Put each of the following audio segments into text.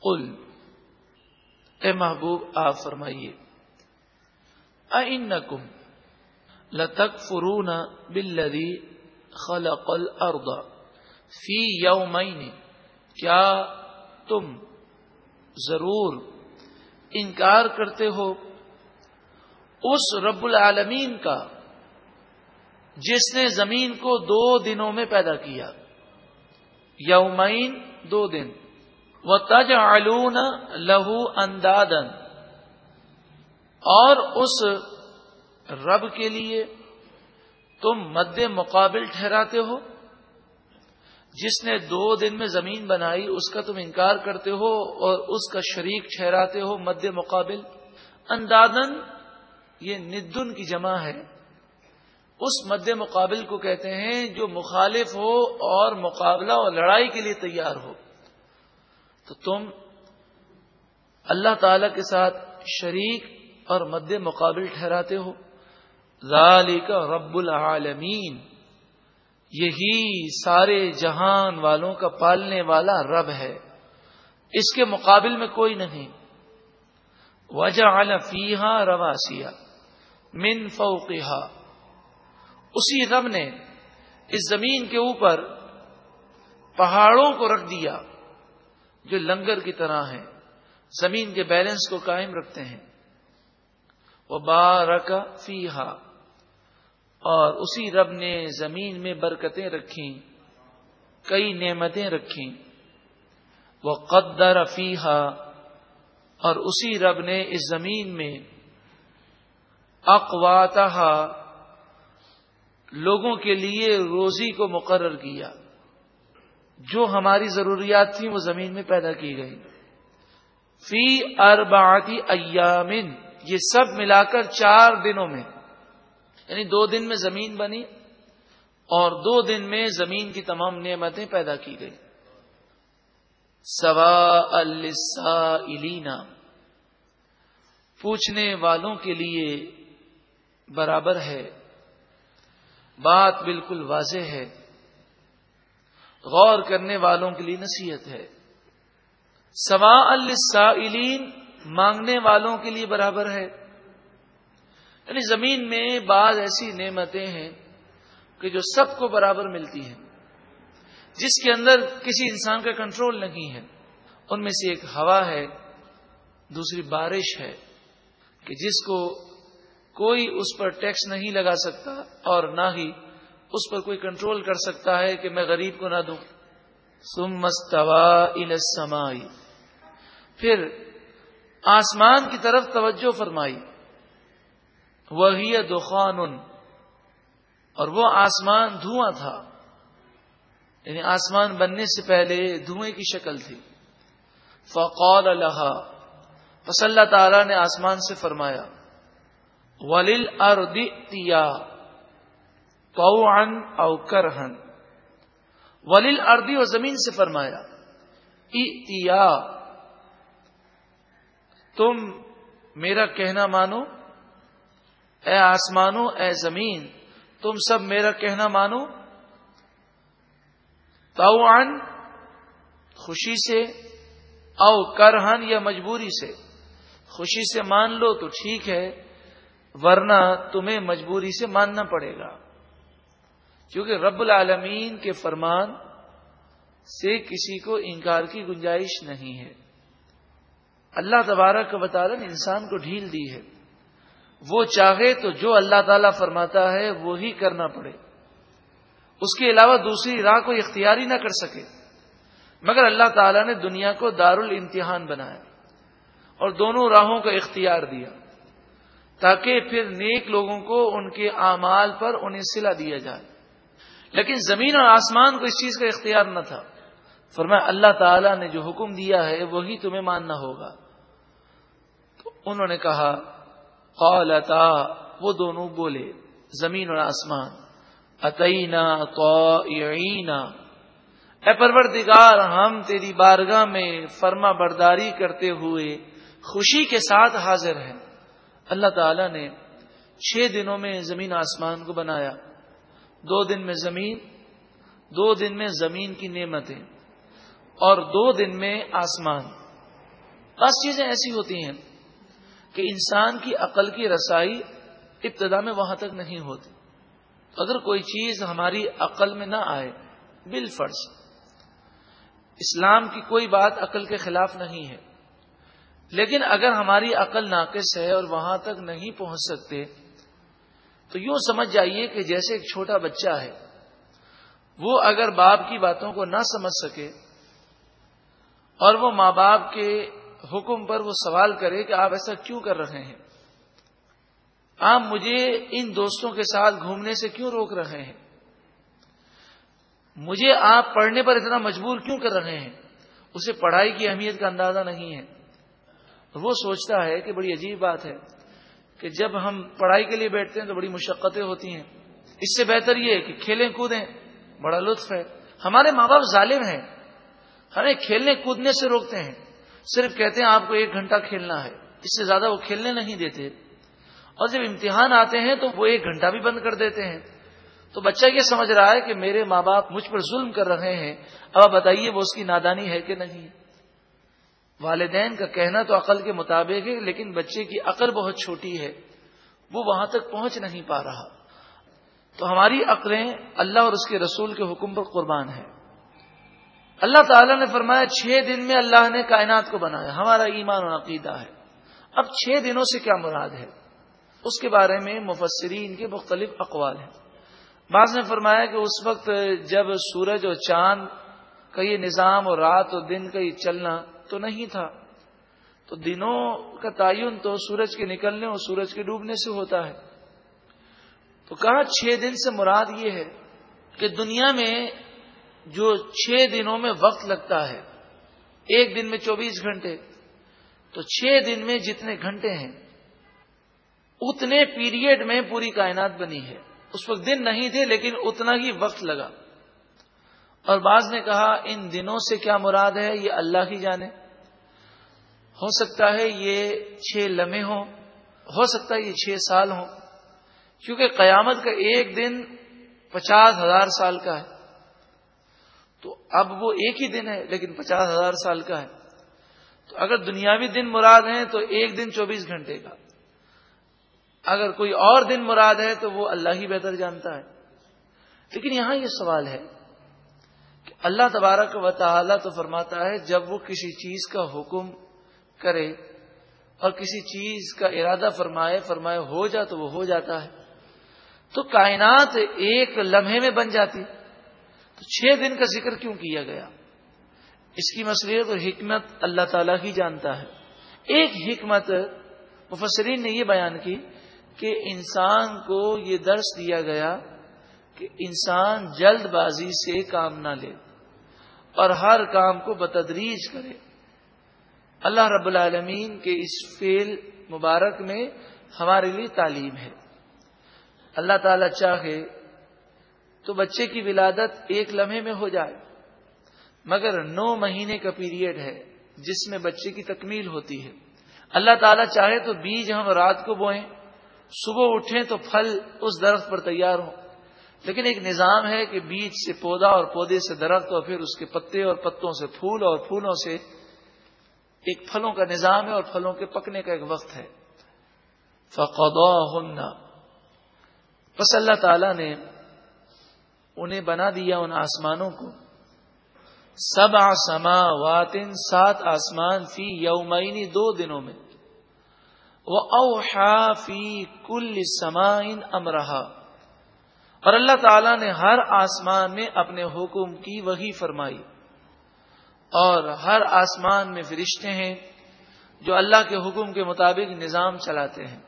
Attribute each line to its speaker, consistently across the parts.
Speaker 1: قل۔ اے محبوب، آپ فرمائیے۔ اینکم لتکفرون بالذی خلق الارض فی یومین۔ کیا تم ضرور انکار کرتے ہو اس رب العالمین کا جس نے زمین کو دو دنوں میں پیدا کیا؟ یومین، دو دن۔ وہ تج علون لہو اندادن اور اس رب کے لیے تم مد مقابل ٹھہراتے ہو۔ جس نے دو دن میں زمین بنائی، اس کا تم انکار کرتے ہو اور اس کا شریک ٹھہراتے ہو مد مقابل۔ اندادن یہ ندن کی جمع ہے۔ اس مد مقابل کو کہتے ہیں جو مخالف ہو اور مقابلہ اور لڑائی کے لیے تیار ہو۔ تو تم اللہ تعالی کے ساتھ شریک اور مد مقابل ٹھہراتے ہو۔ ذالک رب العالمین، یہی سارے جہان والوں کا پالنے والا رب ہے۔ اس کے مقابل میں کوئی نہیں۔ وجہ فیحا رواسیا من فوقها اسی رب نے اس زمین کے اوپر پہاڑوں کو رکھ دیا۔ جو لنگر کی طرح ہیں، زمین کے بیلنس کو قائم رکھتے ہیں۔ وہ بارک فیحا اور اسی رب نے زمین میں برکتیں رکھی کئی نعمتیں رکھی وہ قدر فیحا اور اسی رب نے اس زمین میں اقوات لوگوں کے لیے روزی کو مقرر کیا۔ جو ہماری ضروریات تھیں وہ زمین میں پیدا کی گئی فی ارباتی ایامن، یہ سب ملا کر چار دنوں میں یعنی دو دن میں زمین بنی اور دو دن میں زمین کی تمام نعمتیں پیدا کی گئی سوا السائلین پوچھنے والوں کے لیے برابر ہے۔ بات بالکل واضح ہے۔ غور کرنے والوں کے لیے نصیحت ہے۔ سوا السائلین مانگنے والوں کے لیے برابر ہے۔ یعنی زمین میں بعض ایسی نعمتیں ہیں کہ جو سب کو برابر ملتی ہیں، جس کے اندر کسی انسان کا کنٹرول نہیں ہے۔ ان میں سے ایک ہوا ہے، دوسری بارش ہے کہ جس کو کوئی اس پر ٹیکس نہیں لگا سکتا اور نہ ہی اس پر کوئی کنٹرول کر سکتا ہے کہ میں غریب کو نہ دوں۔ سم مستوا السمائی پھر آسمان کی طرف توجہ فرمائی۔ وہی دخان۔ اور وہ آسمان دھواں تھا۔ یعنی آسمان بننے سے پہلے دھوئیں کی شکل تھی۔ فقول اللہ بس اللہ تعالی نے آسمان سے فرمایا۔ ولیل اردیا پوان او کرہن ولیل اردی و زمین سے فرمایا اتیا تم میرا کہنا مانو۔ اے آسمانو اے زمین، تم سب میرا کہنا مانو۔ توان خوشی سے، او کرہن یا مجبوری سے۔ خوشی سے مان لو تو ٹھیک ہے، ورنہ تمہیں مجبوری سے ماننا پڑے گا۔ کیونکہ رب العالمین کے فرمان سے کسی کو انکار کی گنجائش نہیں ہے۔ اللہ تبارک کا بتا انسان کو ڈھیل دی ہے۔ وہ چاہے تو جو اللہ تعالی فرماتا ہے وہی کرنا پڑے۔ اس کے علاوہ دوسری راہ کو اختیاری نہ کر سکے۔ مگر اللہ تعالیٰ نے دنیا کو دار الامتحان بنایا اور دونوں راہوں کا اختیار دیا تاکہ پھر نیک لوگوں کو ان کے اعمال پر انہیں سلا دیا جائے۔ لیکن زمین اور آسمان کو اس چیز کا اختیار نہ تھا۔ فرمایا، اللہ تعالی نے جو حکم دیا ہے، وہی تمہیں ماننا ہوگا۔ تو انہوں نے کہا، قالتا، وہ دونوں بولے، زمین اور آسمان، اتینا قائعینا اے پروردگار، ہم تیری بارگاہ میں فرما برداری کرتے ہوئے خوشی کے ساتھ حاضر ہیں۔ اللہ تعالی نے چھ دنوں میں زمین آسمان کو بنایا۔ دو دن میں زمین، دو دن میں زمین کی نعمتیں، اور دو دن میں آسمان۔ بعض چیزیں ایسی ہوتی ہیں کہ انسان کی عقل کی رسائی ابتدا میں وہاں تک نہیں ہوتی۔ اگر کوئی چیز ہماری عقل میں نہ آئے بال فرض اسلام کی کوئی بات عقل کے خلاف نہیں ہے۔ لیکن اگر ہماری عقل ناقص ہے اور وہاں تک نہیں پہنچ سکتے تو یوں سمجھ جائیے کہ جیسے ایک چھوٹا بچہ ہے، وہ اگر باپ کی باتوں کو نہ سمجھ سکے اور وہ ماں باپ کے حکم پر وہ سوال کرے کہ آپ ایسا کیوں کر رہے ہیں؟ آپ مجھے ان دوستوں کے ساتھ گھومنے سے کیوں روک رہے ہیں؟ مجھے آپ پڑھنے پر اتنا مجبور کیوں کر رہے ہیں؟ اسے پڑھائی کی اہمیت کا اندازہ نہیں ہے۔ وہ سوچتا ہے کہ بڑی عجیب بات ہے۔ کہ جب ہم پڑھائی کے لیے بیٹھتے ہیں تو بڑی مشقتیں ہوتی ہیں۔ اس سے بہتر یہ ہے کہ کھیلیں کودیں، بڑا لطف ہے۔ ہمارے ماں باپ ظالم ہیں۔ ہمیں کھیلنے کودنے سے روکتے ہیں۔ صرف کہتے ہیں آپ کو ایک گھنٹہ کھیلنا ہے، اس سے زیادہ وہ کھیلنے نہیں دیتے۔ اور جب امتحان آتے ہیں تو وہ ایک گھنٹہ بھی بند کر دیتے ہیں۔ تو بچہ یہ سمجھ رہا ہے کہ میرے ماں باپ مجھ پر ظلم کر رہے ہیں۔ اب آپ بتائیے وہ اس کی نادانی ہے کہ نہیں؟ والدین کا کہنا تو عقل کے مطابق ہے، لیکن بچے کی عقل بہت چھوٹی ہے۔ وہ وہاں تک پہنچ نہیں پا رہا۔ تو ہماری عقلیں اللہ اور اس کے رسول کے حکم پر قربان ہے اللہ تعالیٰ نے فرمایا، چھ دن میں اللہ نے کائنات کو بنایا۔ ہمارا ایمان و عقیدہ ہے۔ اب چھ دنوں سے کیا مراد ہے؟ اس کے بارے میں مفسرین کے مختلف اقوال ہیں۔ بعض نے فرمایا کہ اس وقت جب سورج اور چاند کا یہ نظام اور رات اور دن کا یہ چلنا تو نہیں تھا۔ تو دنوں کا تعین تو سورج کے نکلنے اور سورج کے ڈوبنے سے ہوتا ہے۔ تو کہا چھ دن سے مراد یہ ہے کہ دنیا میں جو چھ دنوں میں وقت لگتا ہے، ایک دن میں چوبیس گھنٹے، تو چھ دن میں جتنے گھنٹے ہیں، اتنے پیریڈ میں پوری کائنات بنی ہے۔ اس وقت دن نہیں تھے، لیکن اتنا ہی وقت لگا۔ اور بعض نے کہا، ان دنوں سے کیا مراد ہے؟ یہ اللہ ہی جانے ہو سکتا ہے یہ چھ لمحے ہوں، ہو سکتا ہے یہ چھ سال ہوں، کیونکہ قیامت کا ایک دن پچاس ہزار سال کا ہے۔ تو اب وہ ایک ہی دن ہے، لیکن پچاس ہزار سال کا ہے۔ تو اگر دنیاوی دن مراد ہیں، تو ایک دن چوبیس گھنٹے کا۔ اگر کوئی اور دن مراد ہے، تو وہ اللہ ہی بہتر جانتا ہے۔ لیکن یہاں یہ سوال ہے اللہ تبارک و تعالی تو فرماتا ہے، جب وہ کسی چیز کا حکم کرے اور کسی چیز کا ارادہ فرمائے فرمائے ہو جا تو وہ ہو جاتا ہے۔ تو کائنات ایک لمحے میں بن جاتی۔ تو چھ دن کا ذکر کیوں کیا گیا؟ اس کی مسئلہ حکمت اللہ تعالی ہی جانتا ہے۔ ایک حکمت مفسرین نے یہ بیان کی کہ انسان کو یہ درس دیا گیا کہ انسان جلد بازی سے کام نہ لے اور ہر کام کو بتدریج کرے۔ اللہ رب العالمین کے اس فیل مبارک میں ہمارے لیے تعلیم ہے۔ اللہ تعالی چاہے تو بچے کی ولادت ایک لمحے میں ہو جائے، مگر نو مہینے کا پیریڈ ہے جس میں بچے کی تکمیل ہوتی ہے۔ اللہ تعالیٰ چاہے تو بیج ہم رات کو بوئیں، صبح اٹھیں تو پھل اس درخت پر تیار ہوں۔ لیکن ایک نظام ہے کہ بیج سے پودا اور پودے سے درخت اور پھر اس کے پتے اور پتوں سے پھول اور پھولوں سے ایک پھلوں کا نظام ہے اور پھلوں کے پکنے کا ایک وقت ہے۔ فقدا بس اللہ تعالی نے انہیں بنا دیا ان آسمانوں کو۔ سب آسما واتن سات آسمان فی یومینی دو دنوں میں۔ وہ اوحا فی کل سمائن امرہا اور اللہ تعالی نے ہر آسمان میں اپنے حکم کی وہی فرمائی اور ہر آسمان میں فرشتے ہیں جو اللہ کے حکم کے مطابق نظام چلاتے ہیں۔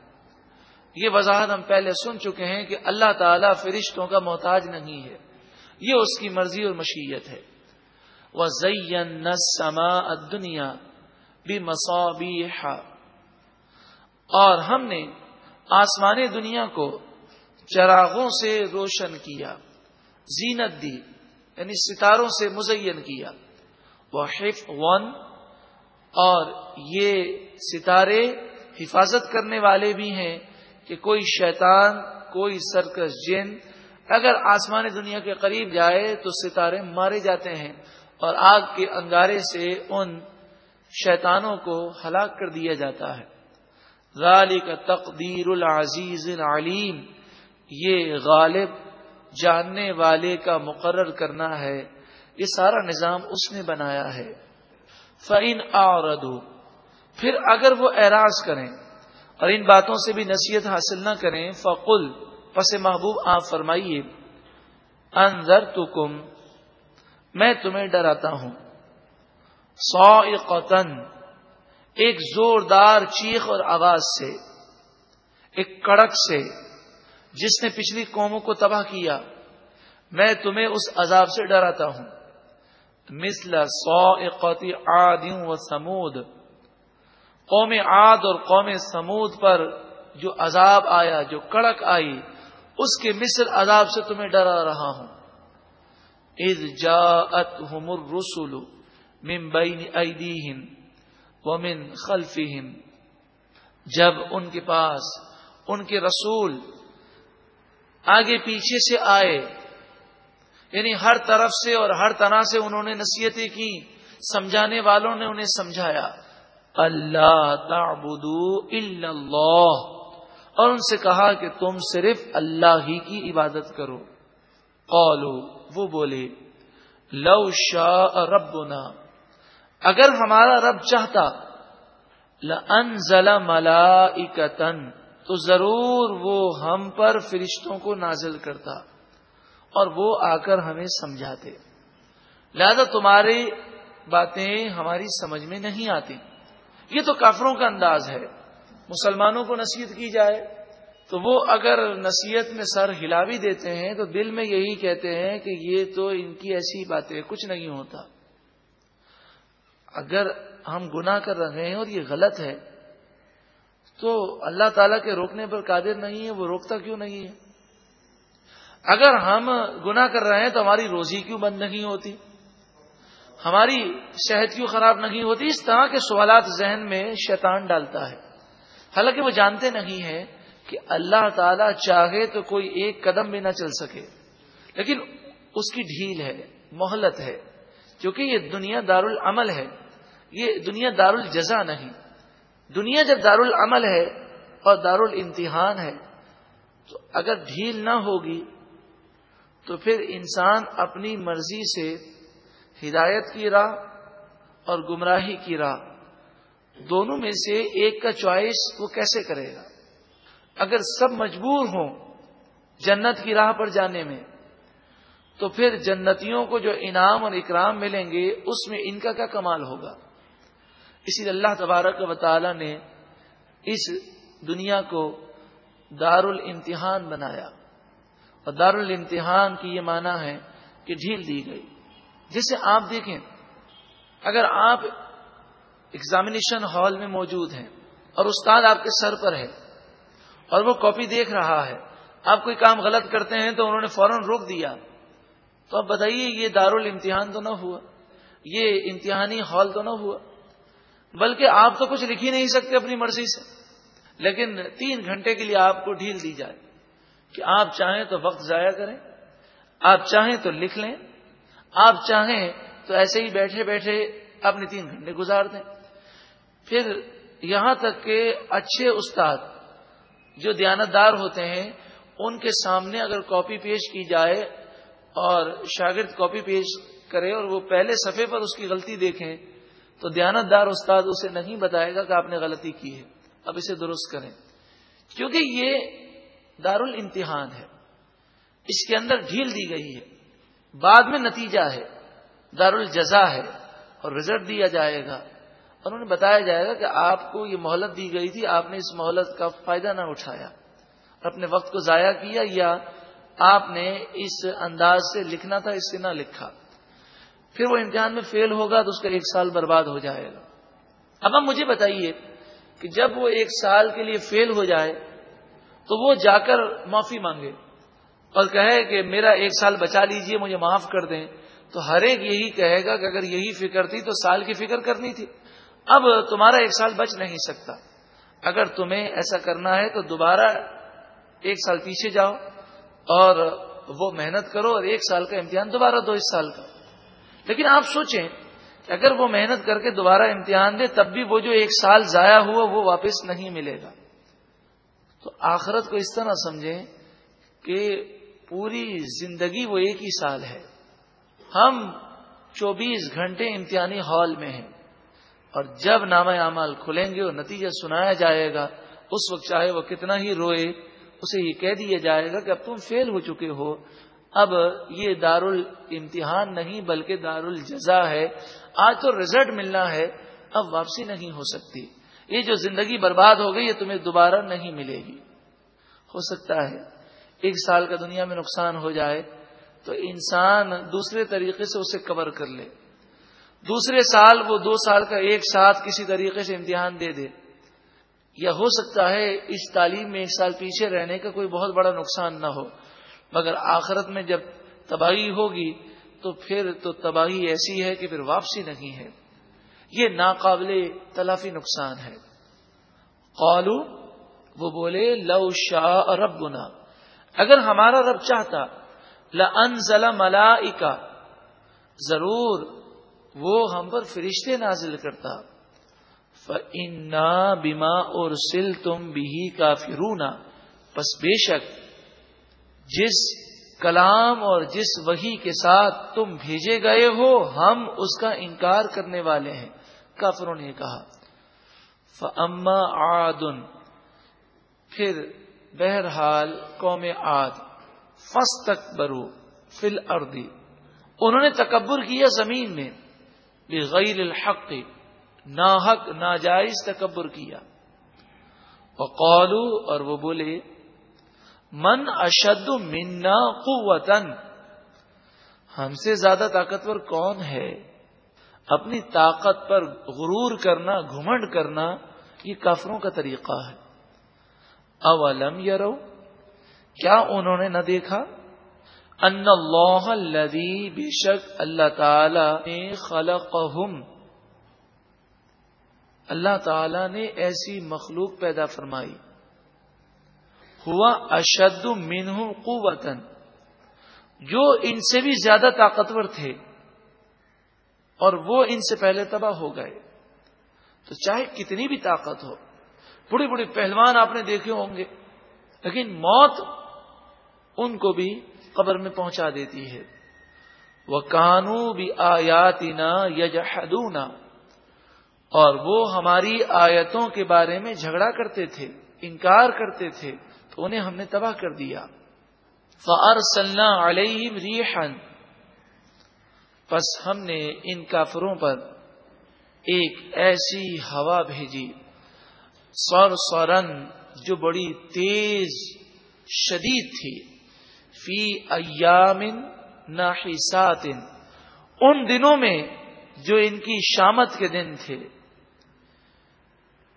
Speaker 1: یہ وضاحت ہم پہلے سن چکے ہیں کہ اللہ تعالیٰ فرشتوں کا محتاج نہیں ہے۔ یہ اس کی مرضی اور مشیت ہے۔ وہ زین سما دنیا بھی مسابی اور ہم نے آسمان دنیا کو چراغوں سے روشن کیا، زینت دی یعنی ستاروں سے مزین کیا۔ وہ ون، اور یہ ستارے حفاظت کرنے والے بھی ہیں کہ کوئی شیطان، کوئی سرکس جن، اگر آسمان دنیا کے قریب جائے تو ستارے مارے جاتے ہیں، اور آگ کے انگارے سے ان شیطانوں کو ہلاک کر دیا جاتا ہے۔ ذالک تقدیر العزیز العلیم۔ یہ غالب جاننے والے کا مقرر کرنا ہے، یہ سارا نظام اس نے بنایا ہے۔ فعین اور پھر اگر وہ اعراض کریں اور ان باتوں سے بھی نصیحت حاصل نہ کریں، فقل، پس محبوب آپ فرمائیے انضر تو میں تمہیں ڈراتا ہوں۔ سو ایک زوردار چیخ اور آواز سے، ایک کڑک سے جس نے پچھلی قوموں کو تباہ کیا، میں تمہیں اس عذاب سے ڈراتا ہوں۔ مثل سو قوتی آدیوں و سمود قوم عاد اور قوم سمود پر جو عذاب آیا، جو کڑک آئی، اس کے مصر عذاب سے تمہیں ڈرا رہا ہوں۔ از جا مر رسول ممبئی ومن خلفهم جب ان کے پاس، ان کے رسول آگے پیچھے سے آئے۔ یعنی ہر طرف سے اور ہر طرح سے انہوں نے نصیحتیں کی، سمجھانے والوں نے انہیں سمجھایا۔ اللہ تعبدو الا اللہ۔ اور ان سے کہا کہ تم صرف اللہ ہی کی عبادت کرو۔ قولو وہ بولے، لو شاہ ربنا۔ اگر ہمارا رب چاہتا لنزل ملائکتن تو ضرور وہ ہم پر فرشتوں کو نازل کرتا اور وہ آ کر ہمیں سمجھاتے۔ لہذا تمہاری باتیں ہماری سمجھ میں نہیں آتی۔ یہ تو کافروں کا انداز ہے۔ مسلمانوں کو نصیحت کی جائے۔ تو وہ اگر نصیحت میں سر ہلا بھی دیتے ہیں تو دل میں یہی کہتے ہیں کہ یہ تو ان کی ایسی باتیں کچھ نہیں ہوتا۔ اگر ہم گناہ کر رہے ہیں اور یہ غلط ہے تو اللہ تعالیٰ کے روکنے پر قادر نہیں ہے، وہ روکتا کیوں نہیں ہے؟ اگر ہم گناہ کر رہے ہیں تو ہماری روزی کیوں بند نہیں ہوتی؟ ہماری صحت کیوں خراب نہیں ہوتی؟ اس طرح کے سوالات ذہن میں شیطان ڈالتا ہے۔ حالانکہ وہ جانتے نہیں ہیں کہ اللہ تعالی چاہے تو کوئی ایک قدم بھی نہ چل سکے۔ لیکن اس کی ڈھیل ہے، مہلت ہے۔ کیونکہ یہ دنیا دار العمل ہے، یہ دنیا دار الجزا نہیں۔ دنیا جب دار العمل ہے اور دار الامتحان ہے، تو اگر ڈھیل نہ ہوگی، تو پھر انسان اپنی مرضی سے ہدایت کی راہ اور گمراہی کی راہ، دونوں میں سے ایک کا چوائس وہ کیسے کرے گا؟ اگر سب مجبور ہوں جنت کی راہ پر جانے میں، تو پھر جنتیوں کو جو انعام اور اکرام ملیں گے، اس میں ان کا کیا کمال ہوگا؟ اسی لیے اللہ تبارک و تعالی نے اس دنیا کو دار الامتحان بنایا اور دار الامتحان کی یہ معنی ہے کہ ڈھیل دی گئی۔ جسے آپ دیکھیں، اگر آپ ایگزامینیشن ہال میں موجود ہیں اور استاد آپ کے سر پر ہے اور وہ کاپی دیکھ رہا ہے، آپ کوئی کام غلط کرتے ہیں تو انہوں نے فوراً روک دیا۔ تو اب بتائیے، یہ دار الامتحان تو نہ ہوا، یہ امتحانی ہال تو نہ ہوا۔ بلکہ آپ تو کچھ لکھ ہی نہیں سکتے اپنی مرضی سے۔ لیکن تین گھنٹے کے لیے آپ کو ڈھیل دی جائے کہ آپ چاہیں تو وقت ضائع کریں، آپ چاہیں تو لکھ لیں، آپ چاہیں تو ایسے ہی بیٹھے بیٹھے اپنے تین گھنٹے گزار دیں۔ پھر یہاں تک کہ اچھے استاد جو دیانتدار ہوتے ہیں، ان کے سامنے اگر کاپی پیش کی جائے اور شاگرد کاپی پیش کرے اور وہ پہلے صفحے پر اس کی غلطی دیکھیں تو دیانت دار استاد اسے نہیں بتائے گا کہ آپ نے غلطی کی ہے۔ اب اسے درست کریں۔ کیونکہ یہ دار الامتحان ہے۔ اس کے اندر ڈھیل دی گئی ہے۔ بعد میں نتیجہ ہے۔ دار الجزا ہے اور رزلٹ دیا جائے گا۔ اور انہیں بتایا جائے گا کہ آپ کو یہ مہلت دی گئی تھی، آپ نے اس مہلت کا فائدہ نہ اٹھایا۔ اور اپنے وقت کو ضائع کیا یا آپ نے اس انداز سے لکھنا تھا، اس سے نہ لکھا۔ پھر وہ امتحان میں فیل ہوگا تو اس کا ایک سال برباد ہو جائے گا۔ اب اب مجھے بتائیے کہ جب وہ ایک سال کے لیے فیل ہو جائے تو وہ جا کر معافی مانگے اور کہے کہ میرا ایک سال بچا لیجیے، مجھے معاف کر دیں۔ تو ہر ایک یہی کہے گا کہ اگر یہی فکر تھی تو سال کی فکر کرنی تھی۔ اب تمہارا ایک سال بچ نہیں سکتا۔ اگر تمہیں ایسا کرنا ہے تو دوبارہ ایک سال پیچھے جاؤ اور وہ محنت کرو اور ایک سال کا امتحان دوبارہ دو اس سال کا۔ لیکن آپ سوچیں کہ اگر وہ محنت کر کے دوبارہ امتحان دے، تب بھی وہ جو ایک سال ضائع ہوا، وہ واپس نہیں ملے گا۔ تو آخرت کو اس طرح سمجھیں کہ پوری زندگی وہ ایک ہی سال ہے۔ ہم چوبیس گھنٹے امتحانی ہال میں ہیں اور جب نام اعمال کھلیں گے اور نتیجہ سنایا جائے گا، اس وقت چاہے وہ کتنا ہی روئے، اسے یہ کہہ دیا جائے گا کہ اب تم فیل ہو چکے ہو۔ اب یہ دار الامتحان نہیں بلکہ دار الجزا ہے، آج تو رزلٹ ملنا ہے، اب واپسی نہیں ہو سکتی۔ یہ جو زندگی برباد ہو گئی، یہ تمہیں دوبارہ نہیں ملے گی۔ ہو سکتا ہے، ایک سال کا دنیا میں نقصان ہو جائے، تو انسان دوسرے طریقے سے اسے کور کر لے۔ دوسرے سال وہ دو سال کا ایک ساتھ کسی طریقے سے امتحان دے دے۔ یا ہو سکتا ہے اس تعلیم میں ایک سال پیچھے رہنے کا کوئی بہت بڑا نقصان نہ ہو۔ مگر آخرت میں جب تباہی ہوگی تو پھر تو تباہی ایسی ہے کہ پھر واپسی نہیں ہے۔ یہ ناقابل تلافی نقصان ہے۔ قالو وہ بولے، لو شاہ رب گنا اگر ہمارا رب چاہتا لنزل ملا ضرور، وہ ہم پر فرشتے نازل کرتا۔ فنا بیما اور سل تم بھی کا بس بے شک جس کلام اور جس وہی کے ساتھ تم بھیجے گئے ہو، ہم اس کا انکار کرنے والے ہیں۔ کافروں نے کہا۔ فما آدن پھر بہرحال قوم آد فس تک برو فل اردی انہوں نے تکبر کیا زمین میں۔ بغیر الحق، ناحق، ناجائز تکبر کیا۔ وقالو اور وہ بولے من اشد منا قوتن ہم سے زیادہ طاقتور کون ہے؟ اپنی طاقت پر غرور کرنا، گھمنڈ کرنا، یہ کافروں کا طریقہ ہے۔ اولم یرو، کیا انہوں نے نہ دیکھا؟ ان اللہ الذي بے شک اللہ تعالی نے خلقهم اللہ تعالی نے ایسی مخلوق پیدا فرمائی۔ ہوا اشد منہ قوتن جو ان سے بھی زیادہ طاقتور تھے اور وہ ان سے پہلے تباہ ہو گئے۔ تو چاہے کتنی بھی طاقت ہو، بڑے بڑے پہلوان آپ نے دیکھے ہوں گے، لیکن موت ان کو بھی قبر میں پہنچا دیتی ہے۔ وہ کانو بھی آیاتی نا اور وہ ہماری آیتوں کے بارے میں جھگڑا کرتے تھے، انکار کرتے تھے۔ تو انہیں ہم نے تباہ کر دیا۔ فر صلاح علیہم ریحن بس ہم نے ان کافروں پر ایک ایسی ہوا بھیجی۔ سور سورن جو بڑی تیز شدید تھی۔ فی ایام ناحسات۔ ان دنوں میں جو ان کی شامت کے دن تھے۔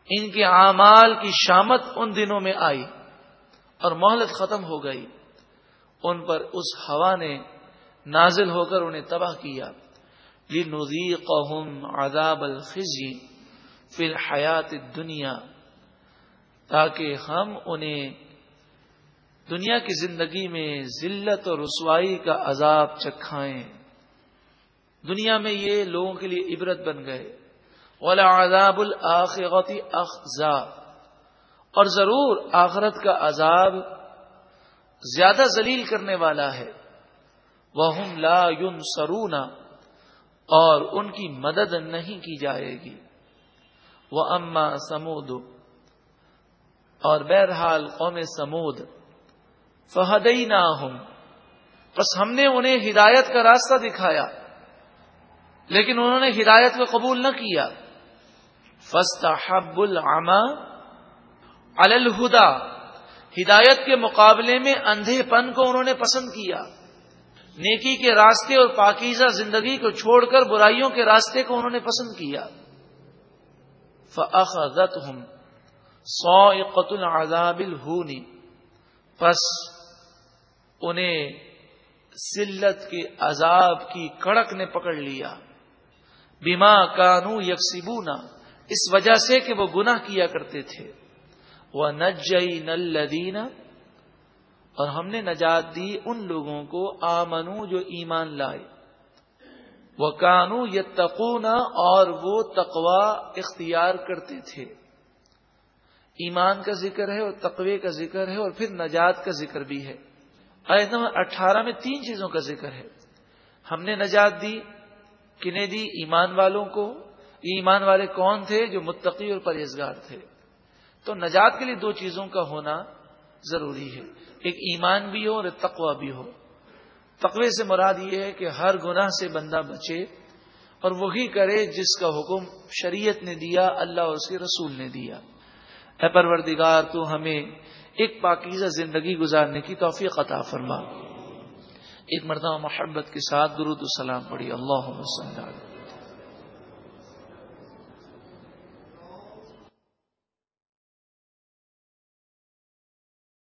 Speaker 1: ان کے اعمال کی شامت ان دنوں میں آئی۔ اور مہلت ختم ہو گئی۔ ان پر اس ہوا نے نازل ہو کر انہیں تباہ کیا۔ یہ نزیق عذاب الخزی فی الحیات دنیا تاکہ ہم انہیں دنیا کی زندگی میں ذلت اور رسوائی کا عذاب چکھائیں۔ دنیا میں یہ لوگوں کے لیے عبرت بن گئے۔ اولا عذاب الآخرتی اخذا اور ضرور آخرت کا عذاب زیادہ ذلیل کرنے والا ہے۔ وہ لا یون سرونا اور ان کی مدد نہیں کی جائے گی۔ وہ اما سمود، اور بہرحال قوم سمود فہدئی نہ ہوں بس ہم نے انہیں ہدایت کا راستہ دکھایا، لیکن انہوں نے ہدایت کو قبول نہ کیا۔ فستا حب العما الہدا، ہدایت کے مقابلے میں اندھے پن کو انہوں نے پسند کیا۔ نیکی کے راستے اور پاکیزہ زندگی کو چھوڑ کر برائیوں کے راستے کو انہوں نے پسند کیا۔ فخت ہوں سو قتل العذاب الہونی پس انہیں سلت کے عذاب کی کڑک نے پکڑ لیا۔ بیما کانو یکسیبونا اس وجہ سے کہ وہ گناہ کیا کرتے تھے۔ وہ نجئی نل اور ہم نے نجات دی ان لوگوں کو آمنو جو ایمان لائے۔ وہ کانو یتقون اور وہ تقوا اختیار کرتے تھے۔ ایمان کا ذکر ہے اور تقوی کا ذکر ہے اور پھر نجات کا ذکر بھی ہے۔ آیت نمبر اٹھارہ میں تین چیزوں کا ذکر ہے۔ ہم نے نجات دی کنہیں دی؟ ایمان والوں کو۔ ایمان والے کون تھے؟ جو متقی اور پرہیزگار تھے۔ تو نجات کے لیے دو چیزوں کا ہونا ضروری ہے۔ ایک ایمان بھی ہو اور ایک تقوی بھی ہو۔ تقوی سے مراد یہ ہے کہ ہر گناہ سے بندہ بچے اور وہی کرے جس کا حکم شریعت نے دیا، اللہ اور اس کے رسول نے دیا۔ اے پروردگار، تو ہمیں ایک پاکیزہ زندگی گزارنے کی توفیق عطا فرما۔ ایک مرتبہ محبت کے ساتھ درود السلام پڑھی۔ اللہ وسلم